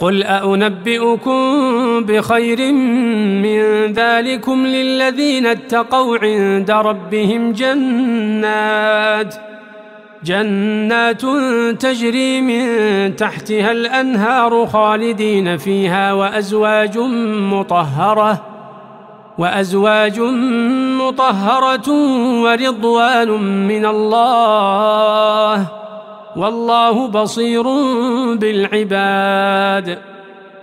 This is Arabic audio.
قل أنبئكم بخير من ذلكم للذين اتقوا عند ربهم جنات جنات تجري من تحتها الأنهار خالدين فيها وأزواج مطهرة وأزواج مطهرة ورضوان من الله والله بصير بالعباد.